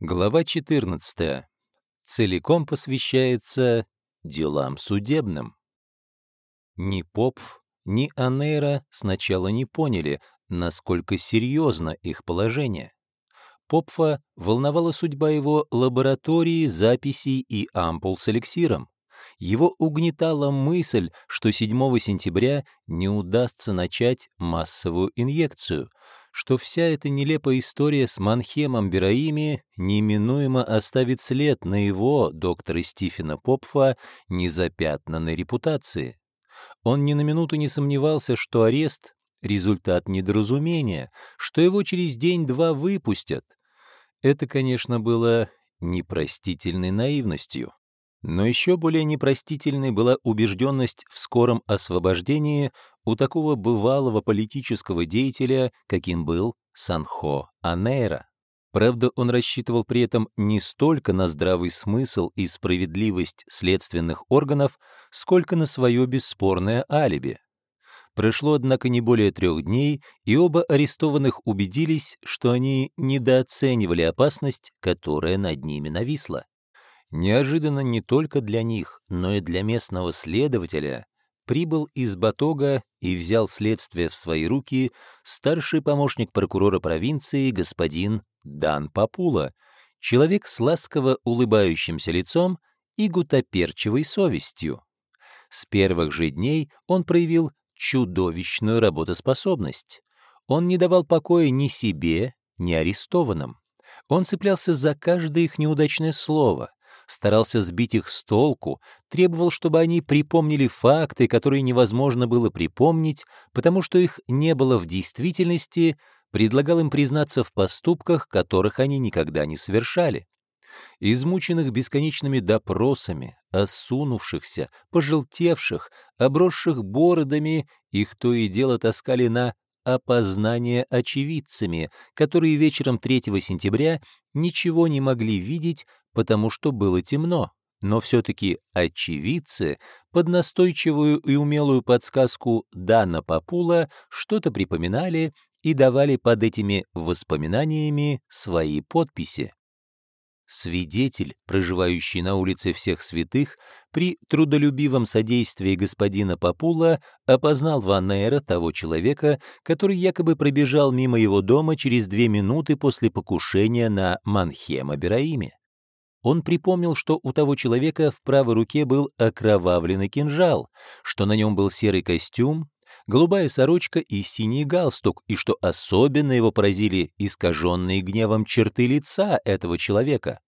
Глава 14. Целиком посвящается делам судебным. Ни Попф, ни Анейра сначала не поняли, насколько серьезно их положение. Попфа волновала судьба его лаборатории, записей и ампул с эликсиром. Его угнетала мысль, что 7 сентября не удастся начать массовую инъекцию, что вся эта нелепая история с Манхемом Бераими неминуемо оставит след на его, доктора Стифена Попфа, незапятнанной репутации. Он ни на минуту не сомневался, что арест — результат недоразумения, что его через день-два выпустят. Это, конечно, было непростительной наивностью. Но еще более непростительной была убежденность в скором освобождении у такого бывалого политического деятеля, каким был Санхо Анейра. Правда, он рассчитывал при этом не столько на здравый смысл и справедливость следственных органов, сколько на свое бесспорное алиби. Прошло, однако, не более трех дней, и оба арестованных убедились, что они недооценивали опасность, которая над ними нависла. Неожиданно не только для них, но и для местного следователя прибыл из Батога и взял следствие в свои руки старший помощник прокурора провинции господин Дан Папула, человек с ласково улыбающимся лицом и гутоперчивой совестью. С первых же дней он проявил чудовищную работоспособность. Он не давал покоя ни себе, ни арестованным. Он цеплялся за каждое их неудачное слово, старался сбить их с толку, требовал, чтобы они припомнили факты, которые невозможно было припомнить, потому что их не было в действительности, предлагал им признаться в поступках, которых они никогда не совершали. Измученных бесконечными допросами, осунувшихся, пожелтевших, обросших бородами, их то и дело таскали на опознание очевидцами, которые вечером 3 сентября ничего не могли видеть, потому что было темно. Но все-таки очевидцы под настойчивую и умелую подсказку Дана Папула что-то припоминали и давали под этими воспоминаниями свои подписи. Свидетель, проживающий на улице Всех Святых, при трудолюбивом содействии господина Папула опознал Ваннера, того человека, который якобы пробежал мимо его дома через две минуты после покушения на Манхема Бераиме. Он припомнил, что у того человека в правой руке был окровавленный кинжал, что на нем был серый костюм, голубая сорочка и синий галстук, и что особенно его поразили искаженные гневом черты лица этого человека.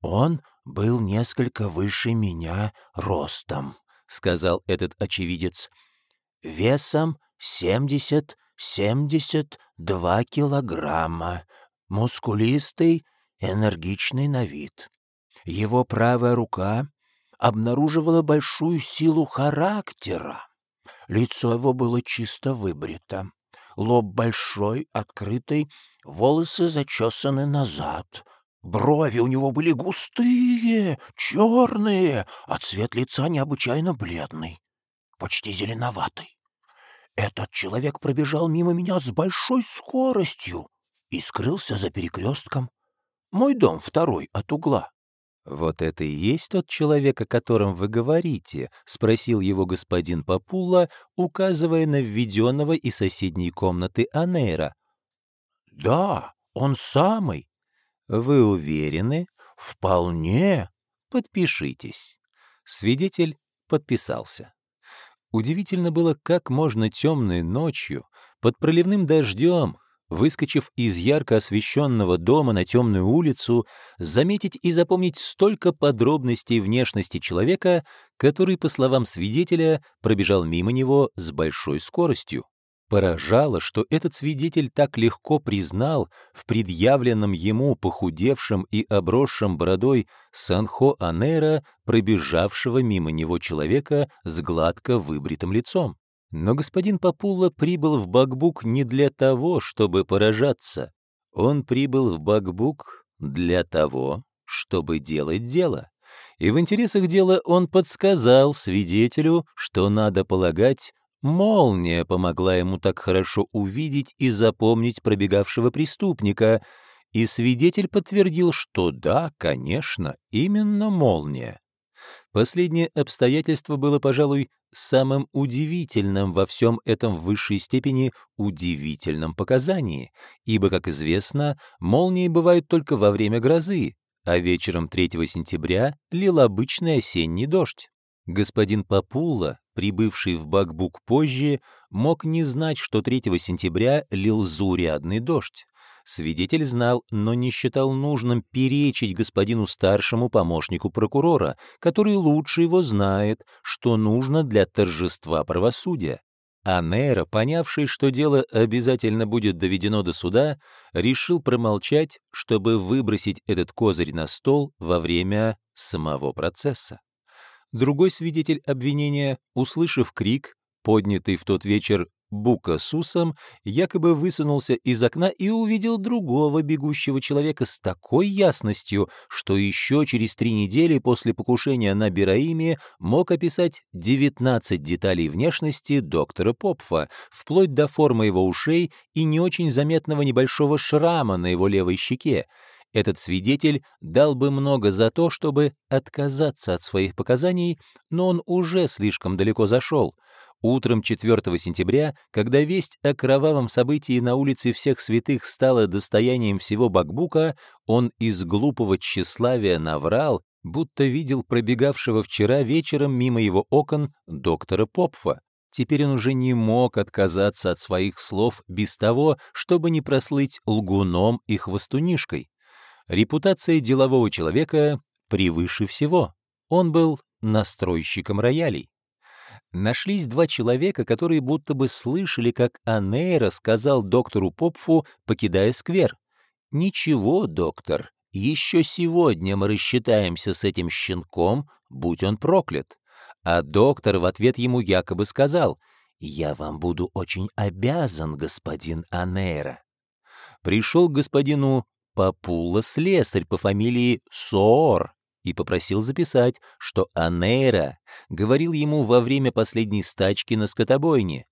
«Он был несколько выше меня ростом», — сказал этот очевидец, — «весом семьдесят, семьдесят два килограмма, мускулистый, энергичный на вид. Его правая рука обнаруживала большую силу характера. Лицо его было чисто выбрито, лоб большой, открытый, волосы зачесаны назад. Брови у него были густые, черные, а цвет лица необычайно бледный, почти зеленоватый. Этот человек пробежал мимо меня с большой скоростью и скрылся за перекрестком. Мой дом второй от угла. «Вот это и есть тот человек, о котором вы говорите?» — спросил его господин Папула, указывая на введенного из соседней комнаты Анейра. «Да, он самый». «Вы уверены?» «Вполне». «Подпишитесь». Свидетель подписался. Удивительно было, как можно темной ночью, под проливным дождем, выскочив из ярко освещенного дома на темную улицу, заметить и запомнить столько подробностей внешности человека, который, по словам свидетеля, пробежал мимо него с большой скоростью. Поражало, что этот свидетель так легко признал в предъявленном ему похудевшем и обросшем бородой Санхо Анера пробежавшего мимо него человека с гладко выбритым лицом. Но господин Папула прибыл в Бакбук не для того, чтобы поражаться. Он прибыл в Бакбук для того, чтобы делать дело. И в интересах дела он подсказал свидетелю, что, надо полагать, молния помогла ему так хорошо увидеть и запомнить пробегавшего преступника, и свидетель подтвердил, что да, конечно, именно молния. Последнее обстоятельство было, пожалуй, самым удивительным во всем этом в высшей степени удивительном показании, ибо, как известно, молнии бывают только во время грозы, а вечером 3 сентября лил обычный осенний дождь. Господин Папула, прибывший в Бакбук позже, мог не знать, что 3 сентября лил зурядный дождь. Свидетель знал, но не считал нужным перечить господину старшему помощнику прокурора, который лучше его знает, что нужно для торжества правосудия. А Нейро, понявший, что дело обязательно будет доведено до суда, решил промолчать, чтобы выбросить этот козырь на стол во время самого процесса. Другой свидетель обвинения, услышав крик, поднятый в тот вечер Бука с усом якобы высунулся из окна и увидел другого бегущего человека с такой ясностью, что еще через три недели после покушения на Бераиме мог описать 19 деталей внешности доктора Попфа, вплоть до формы его ушей и не очень заметного небольшого шрама на его левой щеке. Этот свидетель дал бы много за то, чтобы отказаться от своих показаний, но он уже слишком далеко зашел. Утром 4 сентября, когда весть о кровавом событии на улице Всех Святых стала достоянием всего Бакбука, он из глупого тщеславия наврал, будто видел пробегавшего вчера вечером мимо его окон доктора Попфа. Теперь он уже не мог отказаться от своих слов без того, чтобы не прослыть лгуном и хвостунишкой. Репутация делового человека превыше всего. Он был настройщиком роялей. Нашлись два человека, которые будто бы слышали, как Анейра сказал доктору Попфу, покидая сквер. «Ничего, доктор, еще сегодня мы рассчитаемся с этим щенком, будь он проклят». А доктор в ответ ему якобы сказал, «Я вам буду очень обязан, господин Анейра». Пришел к господину Папула слесарь по фамилии Соор, и попросил записать, что Анейра говорил ему во время последней стачки на скотобойне.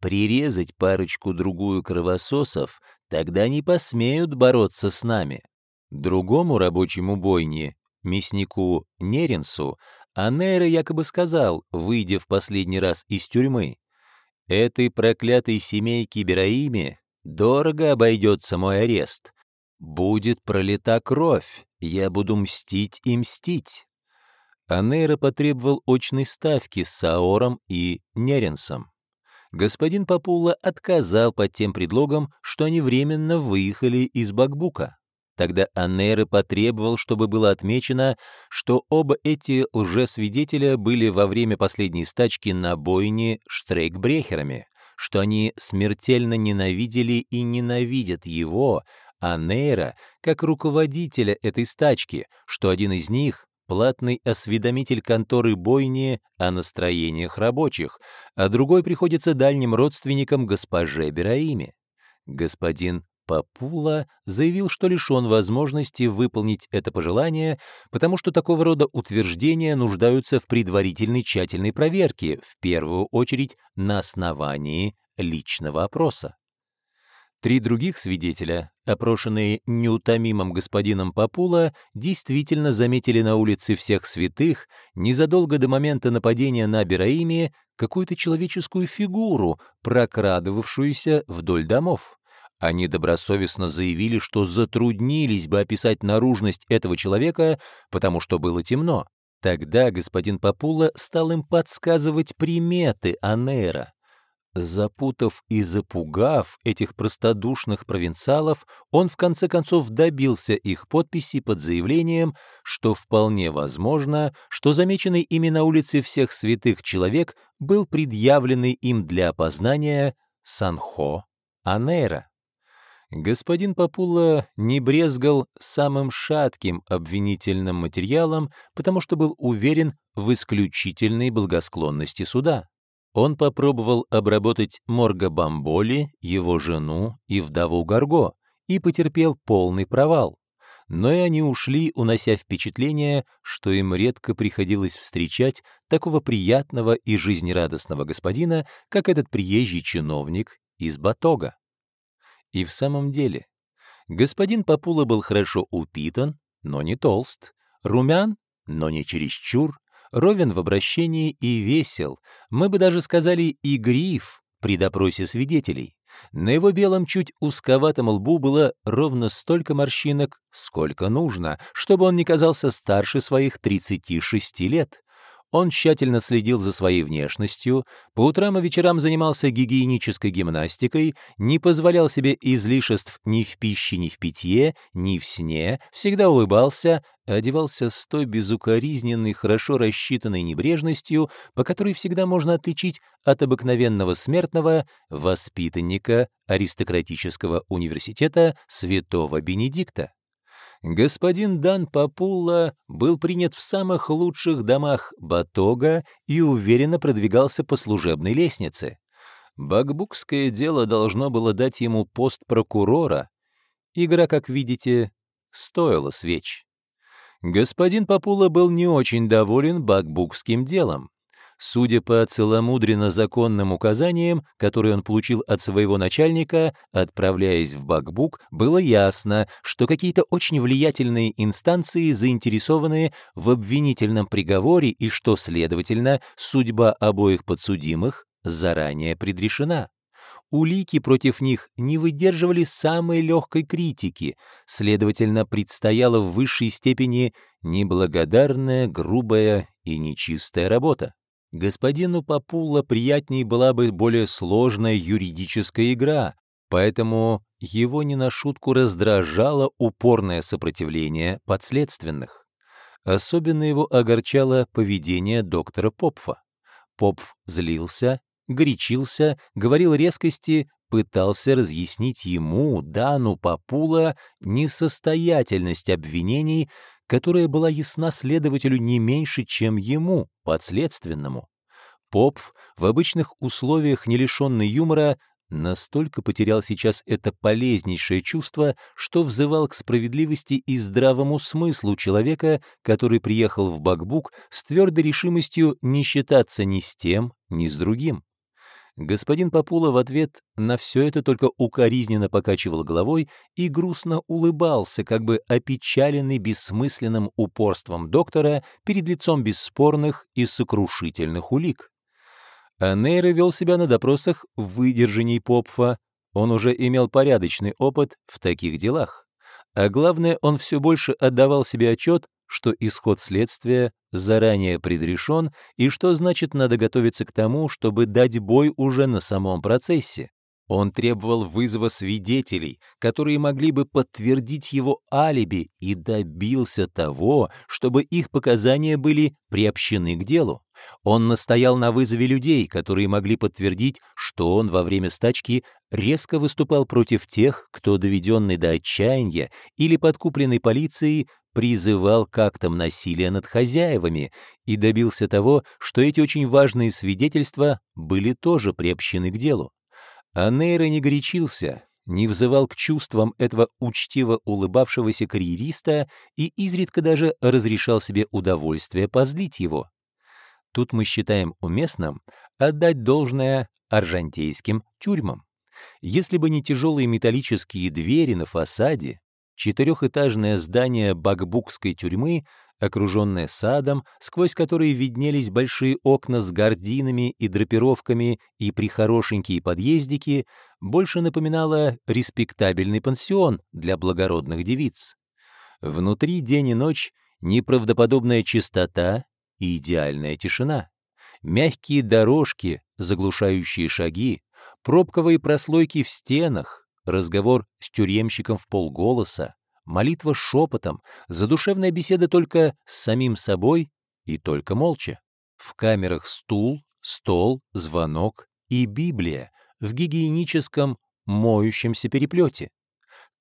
«Прирезать парочку-другую кровососов, тогда не посмеют бороться с нами». Другому рабочему бойне, мяснику Неренсу, Анейра якобы сказал, выйдя в последний раз из тюрьмы, «Этой проклятой семейке Бераиме дорого обойдется мой арест. Будет пролита кровь, я буду мстить и мстить. Анейра потребовал очной ставки с Саором и Неренсом. Господин Папула отказал под тем предлогом, что они временно выехали из Бакбука. Тогда Анейра потребовал, чтобы было отмечено, что оба эти лжесвидетеля были во время последней стачки на бойне штрейкбрехерами, что они смертельно ненавидели и ненавидят его, а Нейра как руководителя этой стачки, что один из них — платный осведомитель конторы бойни о настроениях рабочих, а другой приходится дальним родственником госпоже Бераиме. Господин Папула заявил, что лишен возможности выполнить это пожелание, потому что такого рода утверждения нуждаются в предварительной тщательной проверке, в первую очередь на основании личного опроса. Три других свидетеля, опрошенные неутомимым господином Папула, действительно заметили на улице всех святых, незадолго до момента нападения на Бераиме, какую-то человеческую фигуру, прокрадывавшуюся вдоль домов. Они добросовестно заявили, что затруднились бы описать наружность этого человека, потому что было темно. Тогда господин Папула стал им подсказывать приметы Анера. Запутав и запугав этих простодушных провинциалов, он в конце концов добился их подписи под заявлением, что вполне возможно, что замеченный ими на улице всех святых человек был предъявленный им для опознания Санхо Анейра. Господин Папула не брезгал самым шатким обвинительным материалом, потому что был уверен в исключительной благосклонности суда. Он попробовал обработать Морга Бамболи, его жену и вдову Гарго, и потерпел полный провал. Но и они ушли, унося впечатление, что им редко приходилось встречать такого приятного и жизнерадостного господина, как этот приезжий чиновник из Батога. И в самом деле, Господин Папула был хорошо упитан, но не толст, румян, но не чересчур, ровен в обращении и весел, мы бы даже сказали игрив при допросе свидетелей. На его белом чуть узковатом лбу было ровно столько морщинок, сколько нужно, чтобы он не казался старше своих 36 лет. Он тщательно следил за своей внешностью, по утрам и вечерам занимался гигиенической гимнастикой, не позволял себе излишеств ни в пище, ни в питье, ни в сне, всегда улыбался, одевался с той безукоризненной, хорошо рассчитанной небрежностью, по которой всегда можно отличить от обыкновенного смертного воспитанника аристократического университета святого Бенедикта господин Дан Папулла был принят в самых лучших домах Батога и уверенно продвигался по служебной лестнице. Бакбукское дело должно было дать ему пост прокурора. Игра, как видите, стоила свеч. Господин Папула был не очень доволен бакбукским делом. Судя по целомудренно законным указаниям, которые он получил от своего начальника, отправляясь в Бакбук, было ясно, что какие-то очень влиятельные инстанции заинтересованы в обвинительном приговоре и что, следовательно, судьба обоих подсудимых заранее предрешена. Улики против них не выдерживали самой легкой критики, следовательно, предстояла в высшей степени неблагодарная, грубая и нечистая работа. Господину Папулла приятней была бы более сложная юридическая игра, поэтому его не на шутку раздражало упорное сопротивление подследственных. Особенно его огорчало поведение доктора Попфа. Попф злился, горячился, говорил резкости, пытался разъяснить ему, Дану Папула, несостоятельность обвинений, которая была ясна следователю не меньше, чем ему, подследственному. Попф, в обычных условиях не лишенный юмора, настолько потерял сейчас это полезнейшее чувство, что взывал к справедливости и здравому смыслу человека, который приехал в Бакбук с твердой решимостью не считаться ни с тем, ни с другим. Господин Папула в ответ на все это только укоризненно покачивал головой и грустно улыбался, как бы опечаленный бессмысленным упорством доктора перед лицом бесспорных и сокрушительных улик. А Нейра вел себя на допросах выдержанней Попфа, он уже имел порядочный опыт в таких делах. А главное, он все больше отдавал себе отчет, что исход следствия заранее предрешен и что значит надо готовиться к тому, чтобы дать бой уже на самом процессе. Он требовал вызова свидетелей, которые могли бы подтвердить его алиби, и добился того, чтобы их показания были приобщены к делу. Он настоял на вызове людей, которые могли подтвердить, что он во время стачки резко выступал против тех, кто, доведенный до отчаяния или подкупленный полицией, призывал к актам насилия над хозяевами и добился того, что эти очень важные свидетельства были тоже приобщены к делу. А Нейра не горячился, не взывал к чувствам этого учтиво улыбавшегося карьериста и изредка даже разрешал себе удовольствие позлить его. Тут мы считаем уместным отдать должное аржантейским тюрьмам. Если бы не тяжелые металлические двери на фасаде, четырехэтажное здание Бакбукской тюрьмы, окруженное садом, сквозь который виднелись большие окна с гардинами и драпировками и прихорошенькие подъездики, больше напоминало респектабельный пансион для благородных девиц. Внутри день и ночь неправдоподобная чистота и идеальная тишина. Мягкие дорожки, заглушающие шаги, пробковые прослойки в стенах, разговор с тюремщиком в полголоса, молитва шепотом, задушевная беседа только с самим собой и только молча. В камерах стул, стол, звонок и Библия в гигиеническом моющемся переплете.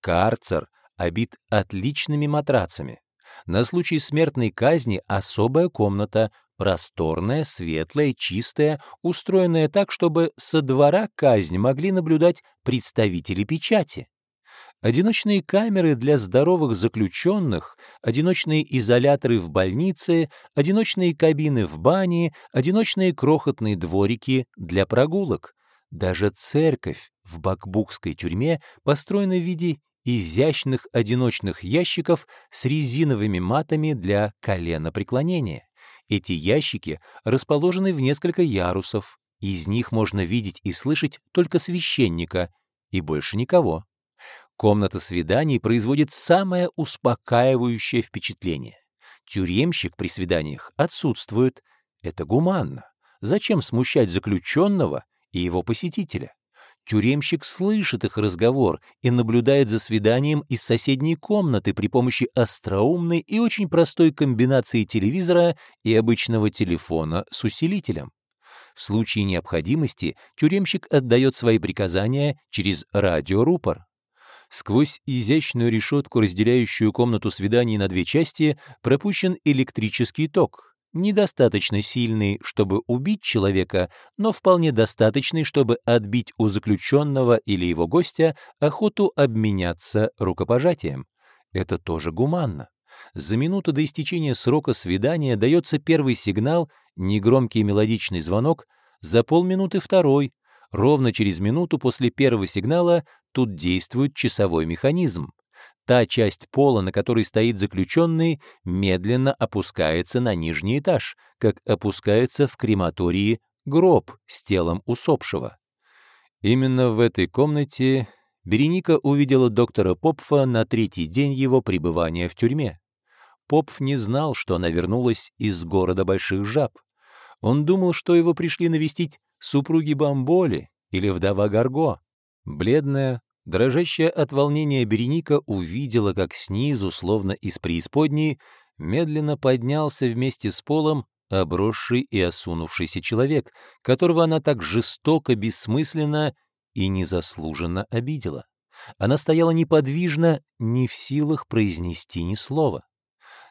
Карцер обит отличными матрацами. На случай смертной казни особая комната, просторная, светлая, чистая, устроенная так, чтобы со двора казнь могли наблюдать представители печати. Одиночные камеры для здоровых заключенных, одиночные изоляторы в больнице, одиночные кабины в бане, одиночные крохотные дворики для прогулок. Даже церковь в Бакбукской тюрьме построена в виде изящных одиночных ящиков с резиновыми матами для коленопреклонения. Эти ящики расположены в несколько ярусов. Из них можно видеть и слышать только священника и больше никого. Комната свиданий производит самое успокаивающее впечатление. Тюремщик при свиданиях отсутствует. Это гуманно. Зачем смущать заключенного и его посетителя? Тюремщик слышит их разговор и наблюдает за свиданием из соседней комнаты при помощи остроумной и очень простой комбинации телевизора и обычного телефона с усилителем. В случае необходимости тюремщик отдает свои приказания через радиорупор. Сквозь изящную решетку, разделяющую комнату свиданий на две части, пропущен электрический ток недостаточно сильный, чтобы убить человека, но вполне достаточный, чтобы отбить у заключенного или его гостя охоту обменяться рукопожатием. Это тоже гуманно. За минуту до истечения срока свидания дается первый сигнал, негромкий мелодичный звонок, за полминуты второй. Ровно через минуту после первого сигнала тут действует часовой механизм. Та часть пола, на которой стоит заключенный, медленно опускается на нижний этаж, как опускается в крематории гроб с телом усопшего. Именно в этой комнате Береника увидела доктора Попфа на третий день его пребывания в тюрьме. Попф не знал, что она вернулась из города Больших Жаб. Он думал, что его пришли навестить супруги Бамболи или вдова Гарго. Бледная, Дрожащая от волнения Береника увидела, как снизу, словно из преисподней, медленно поднялся вместе с полом обросший и осунувшийся человек, которого она так жестоко, бессмысленно и незаслуженно обидела. Она стояла неподвижно, не в силах произнести ни слова.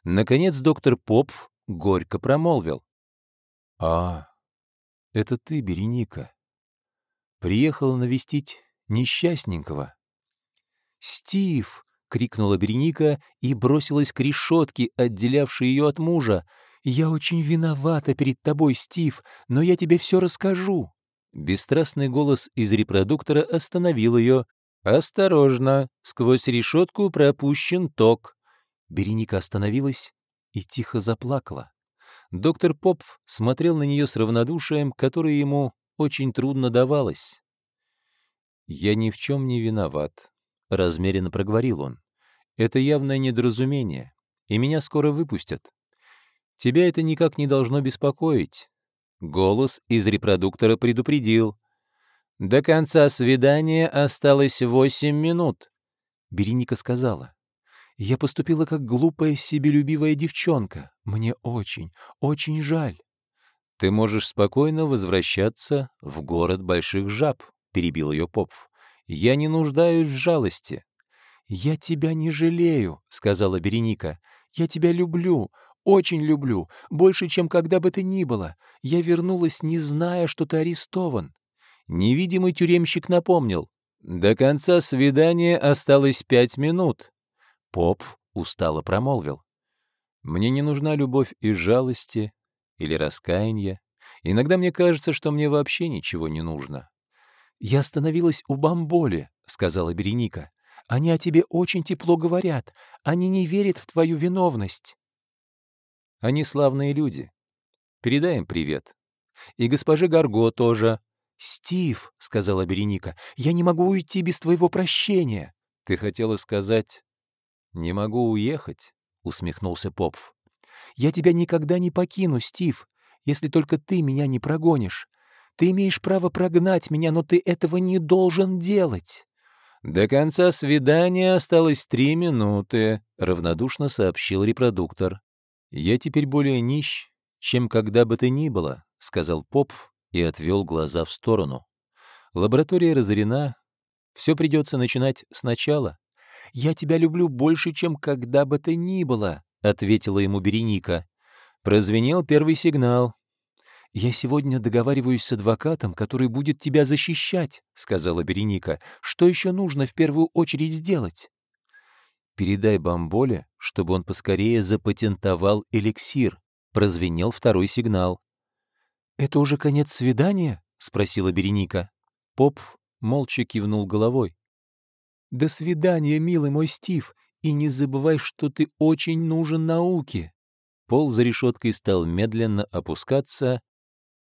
Наконец доктор Попф горько промолвил. «А, это ты, Береника. Приехала навестить несчастненького. «Стив!» — крикнула Береника и бросилась к решетке, отделявшей ее от мужа. «Я очень виновата перед тобой, Стив, но я тебе все расскажу». Бесстрастный голос из репродуктора остановил ее. «Осторожно! Сквозь решетку пропущен ток!» Береника остановилась и тихо заплакала. Доктор Попф смотрел на нее с равнодушием, которое ему очень трудно давалось. «Я ни в чем не виноват», — размеренно проговорил он. «Это явное недоразумение, и меня скоро выпустят. Тебя это никак не должно беспокоить». Голос из репродуктора предупредил. «До конца свидания осталось восемь минут», — Береника сказала. «Я поступила как глупая, себелюбивая девчонка. Мне очень, очень жаль». «Ты можешь спокойно возвращаться в город больших жаб», — перебил ее Попф. «Я не нуждаюсь в жалости». «Я тебя не жалею», — сказала Береника. «Я тебя люблю, очень люблю, больше, чем когда бы ты ни было. Я вернулась, не зная, что ты арестован». Невидимый тюремщик напомнил. «До конца свидания осталось пять минут». Попф устало промолвил. «Мне не нужна любовь из жалости или раскаяния. Иногда мне кажется, что мне вообще ничего не нужно. «Я остановилась у Бамболи», — сказала Береника. «Они о тебе очень тепло говорят. Они не верят в твою виновность». «Они славные люди. Передай им привет. И госпоже Гарго тоже». «Стив», — сказала Береника, — «я не могу уйти без твоего прощения». «Ты хотела сказать, не могу уехать?» — усмехнулся Попф. «Я тебя никогда не покину, Стив, если только ты меня не прогонишь. Ты имеешь право прогнать меня, но ты этого не должен делать». «До конца свидания осталось три минуты», — равнодушно сообщил репродуктор. «Я теперь более нищ, чем когда бы то ни было», — сказал Поп и отвел глаза в сторону. «Лаборатория разорена. Все придется начинать сначала». «Я тебя люблю больше, чем когда бы то ни было», — ответила ему Береника. Прозвенел первый сигнал. «Я сегодня договариваюсь с адвокатом, который будет тебя защищать», — сказала Береника. «Что еще нужно в первую очередь сделать?» «Передай Бамболе, чтобы он поскорее запатентовал эликсир», — прозвенел второй сигнал. «Это уже конец свидания?» — спросила Береника. Поп молча кивнул головой. До свидания, милый мой Стив, и не забывай, что ты очень нужен науке. Пол за решеткой стал медленно опускаться.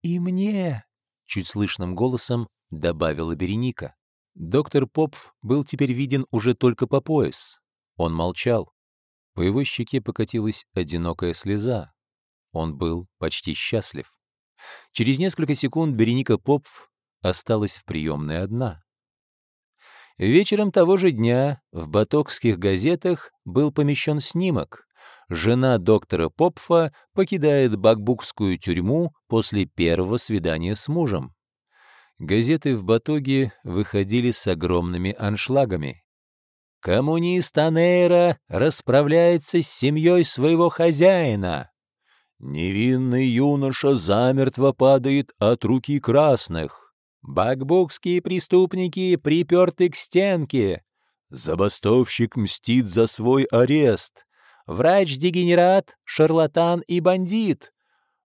«И мне!» — чуть слышным голосом добавила Береника. Доктор Попф был теперь виден уже только по пояс. Он молчал. По его щеке покатилась одинокая слеза. Он был почти счастлив. Через несколько секунд Береника Попф осталась в приемной одна. Вечером того же дня в батокских газетах был помещен снимок. Жена доктора Попфа покидает бакбукскую тюрьму после первого свидания с мужем. Газеты в Батоге выходили с огромными аншлагами. «Коммунист Анейра расправляется с семьей своего хозяина!» «Невинный юноша замертво падает от руки красных!» Бакбукские преступники приперты к стенке. Забастовщик мстит за свой арест. Врач-дегенерат, шарлатан и бандит.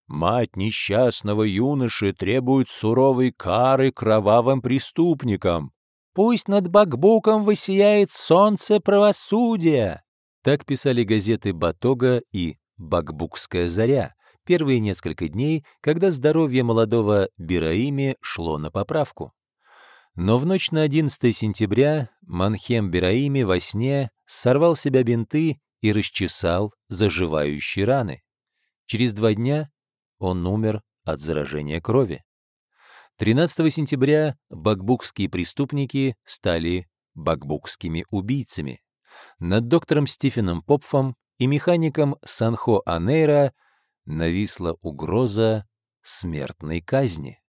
Мать несчастного юноши требует суровой кары кровавым преступникам. Пусть над Бакбуком высияет солнце правосудия. Так писали газеты «Батога» и «Бакбукская заря», первые несколько дней, когда здоровье молодого Бираими шло на поправку. Но в ночь на 11 сентября Манхем Бираими во сне сорвал себя бинты и расчесал заживающие раны. Через два дня он умер от заражения крови. 13 сентября бакбукские преступники стали бакбукскими убийцами. Над доктором Стивеном Попфом и механиком Санхо Анейра нависла угроза смертной казни.